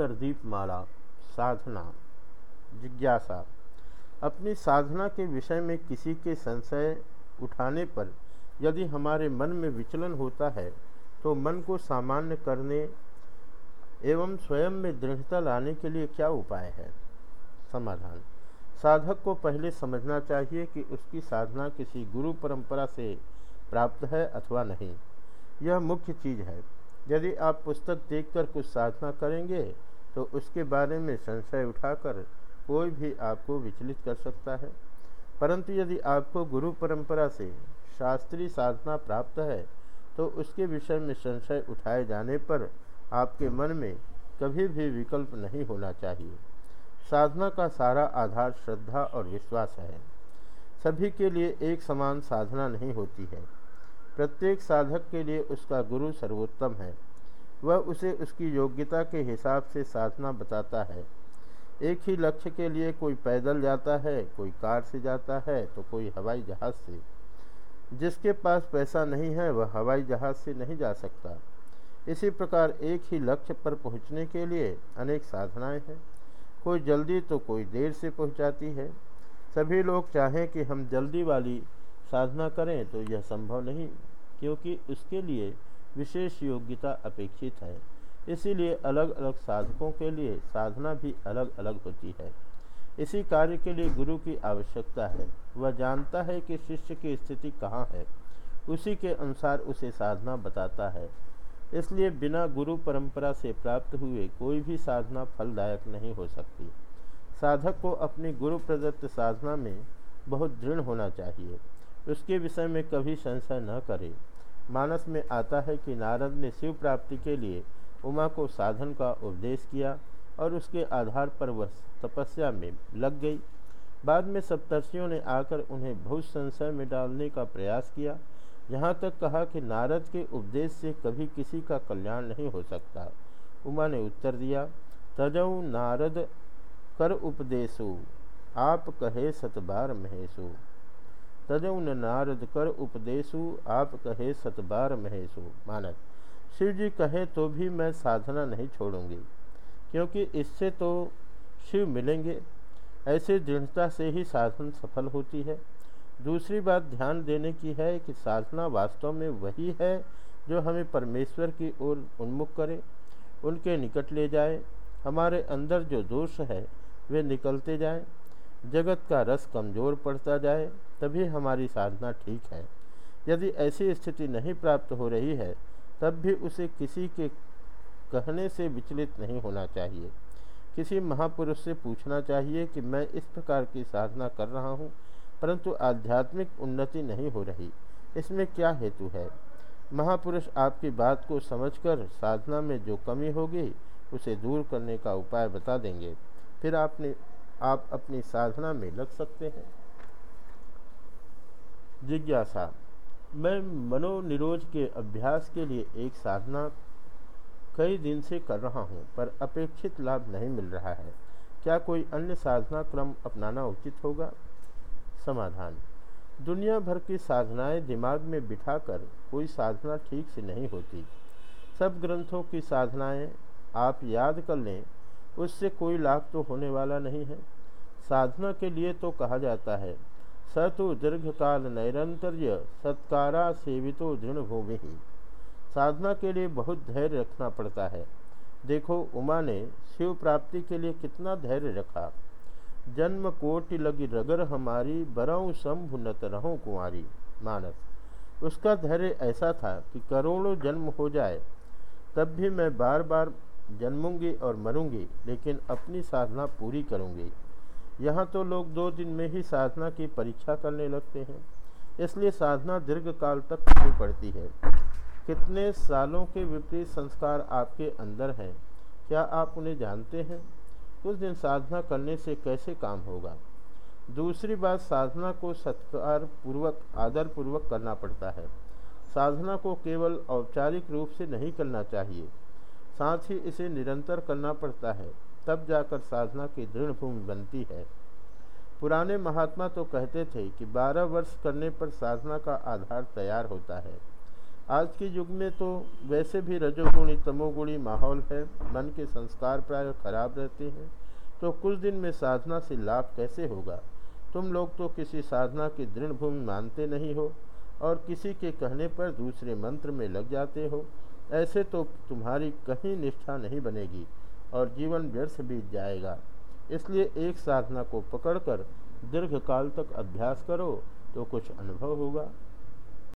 उत्तर दीपमाला साधना, जिज्ञासा। अपनी साधना के विषय में किसी के संशय उठाने पर यदि हमारे मन में विचलन होता है तो मन को सामान्य करने एवं स्वयं में दृढ़ता लाने के लिए क्या उपाय है? समाधान। साधक को पहले समझना चाहिए कि उसकी साधना किसी गुरु परंपरा से प्राप्त है अथवा नहीं। यह मुख्य चीज़ है। यदि आप पुस्तक देखकर कुछ साधना करेंगे तो उसके बारे में संशय उठाकर कोई भी आपको विचलित कर सकता है। परंतु यदि आपको गुरु परंपरा से शास्त्रीय साधना प्राप्त है तो उसके विषय में संशय उठाए जाने पर आपके मन में कभी भी विकल्प नहीं होना चाहिए। साधना का सारा आधार श्रद्धा और विश्वास है। सभी के लिए एक समान साधना नहीं होती है। प्रत्येक साधक के लिए उसका गुरु सर्वोत्तम है। वह उसे उसकी योग्यता के हिसाब से साधना बताता है। एक ही लक्ष्य के लिए कोई पैदल जाता है, कोई कार से जाता है तो कोई हवाई जहाज़ से। जिसके पास पैसा नहीं है, वह हवाई जहाज़ से नहीं जा सकता। इसी प्रकार एक ही लक्ष्य पर पहुँचने के लिए अनेक साधनाएँ हैं। कोई जल्दी तो कोई देर से पहुंचाती है। सभी लोग चाहें कि हम जल्दी वाली साधना करें तो यह संभव नहीं, क्योंकि उसके लिए विशेष योग्यता अपेक्षित है। इसीलिए अलग अलग साधकों के लिए साधना भी अलग अलग होती है। इसी कार्य के लिए गुरु की आवश्यकता है। वह जानता है कि शिष्य की स्थिति कहाँ है। उसी के अनुसार उसे साधना बताता है। इसलिए बिना गुरु परंपरा से प्राप्त हुए कोई भी साधना फलदायक नहीं हो सकती। साधक को अपनी गुरु प्रदत्त साधना में बहुत दृढ़ होना चाहिए। उसके विषय में कभी संशय न करे। मानस में आता है कि नारद ने शिव प्राप्ति के लिए उमा को साधन का उपदेश किया और उसके आधार पर वह तपस्या में लग गई। बाद में सप्तर्षियों ने आकर उन्हें बहुत संशय में डालने का प्रयास किया। यहाँ तक कहा कि नारद के उपदेश से कभी किसी का कल्याण नहीं हो सकता। उमा ने उत्तर दिया तजऊ नारद कर उपदेशु, आप कहे सतबार महेशु। तजऊ न नारद कर उपदेशु आप कहे सतबार महेशु। मानक शिव जी कहे तो भी मैं साधना नहीं छोड़ूँगी क्योंकि इससे तो शिव मिलेंगे। ऐसे दृढ़ता से ही साधन सफल होती है। दूसरी बात ध्यान देने की है कि साधना वास्तव में वही है जो हमें परमेश्वर की ओर उन्मुख करे उनके निकट ले जाए। हमारे अंदर जो दोष है वे निकलते जाएँ, जगत का रस कमज़ोर पड़ता जाए। तभी हमारी साधना ठीक है। यदि ऐसी स्थिति नहीं प्राप्त हो रही है, तब भी उसे किसी के कहने से विचलित नहीं होना चाहिए। किसी महापुरुष से पूछना चाहिए कि मैं इस प्रकार की साधना कर रहा हूँ, परंतु आध्यात्मिक उन्नति नहीं हो रही। इसमें क्या हेतु है? महापुरुष आपकी बात को समझकर साधना में जो कमी होगी, उसे दूर करने का उपाय बता देंगे। फिर आपने, आप अपनी साधना में लग सकते हैं। जिज्ञासा। मैं मनोनिरोध के अभ्यास के लिए एक साधना कई दिन से कर रहा हूँ, पर अपेक्षित लाभ नहीं मिल रहा है। क्या कोई अन्य साधना क्रम अपनाना उचित होगा? समाधान। दुनिया भर की साधनाएँ दिमाग में बिठाकर कोई साधना ठीक से नहीं होती। सब ग्रंथों की साधनाएँ आप याद कर लें, उससे कोई लाभ तो होने वाला नहीं है। साधना के लिए तो कहा जाता है स तो दीर्घकाल नैरंतर्य सत्कारा सेवितो दृढ़ भूमि साधना के लिए बहुत धैर्य रखना पड़ता है। देखो, उमा ने शिव प्राप्ति के लिए कितना धैर्य रखा। जन्म कोटि लगी रगर हमारी, बरऊ शंभु नत रहूँ कुंवारी, मानस। उसका धैर्य ऐसा था कि करोड़ों जन्म हो जाए, तब भी मैं बार बार जन्मूँगी और मरूँगी, लेकिन अपनी साधना पूरी करूँगी। यहाँ तो लोग दो दिन में ही साधना की परीक्षा करने लगते हैं। इसलिए साधना दीर्घ काल तक करनी पड़ती है। कितने सालों के विपरीत संस्कार आपके अंदर हैं, क्या आप उन्हें जानते हैं? कुछ दिन साधना करने से कैसे काम होगा? दूसरी बात, साधना को सत्कार पूर्वक आदर पूर्वक करना पड़ता है। साधना को केवल औपचारिक रूप से नहीं करना चाहिए, साथ ही इसे निरंतर करना पड़ता है। तब जाकर साधना की दृढ़ भूमि बनती है। पुराने महात्मा तो कहते थे कि 12 वर्ष करने पर साधना का आधार तैयार होता है। आज के युग में तो वैसे भी रजोगुणी, तमोगुणी माहौल है, मन के संस्कार प्राय खराब रहते हैं। तो कुछ दिन में साधना से लाभ कैसे होगा? तुम लोग तो किसी साधना की दृढ़ भूमि मानते नहीं हो और किसी के कहने पर दूसरे मंत्र में लग जाते हो। ऐसे तो तुम्हारी कहीं निष्ठा नहीं बनेगी। और जीवन व्यर्थ बीत जाएगा। इसलिए एक साधना को पकड़कर दीर्घ काल तक अभ्यास करो तो कुछ अनुभव होगा।